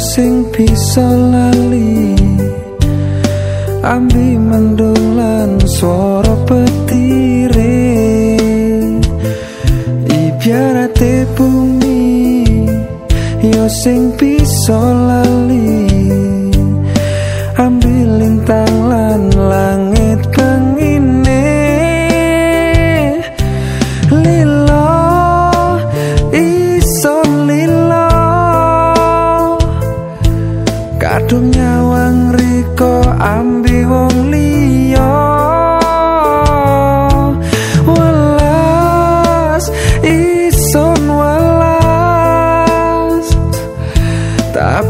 sing bisa lali ambi mendung lan swara petire. Ibyarate bumi yo sing bisa lali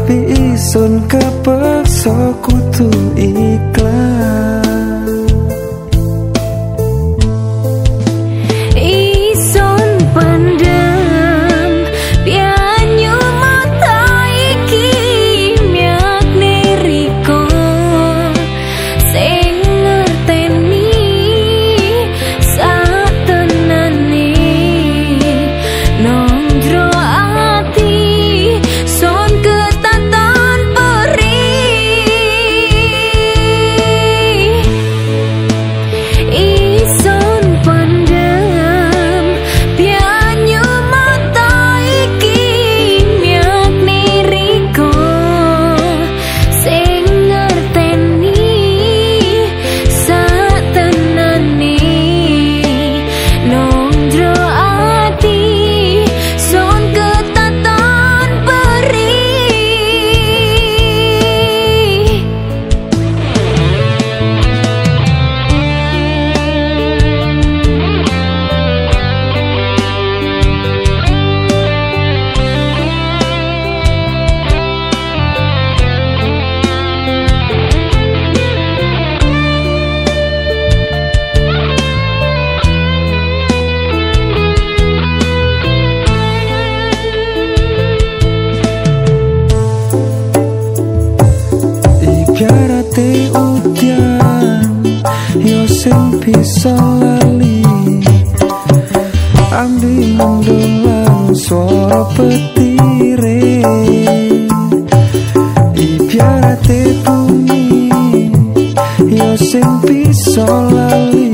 tapi isun kepeksa kutu sing bisa lali. Ambi mendung lan suara petire Ibyarate bumi Yo sing bisa lali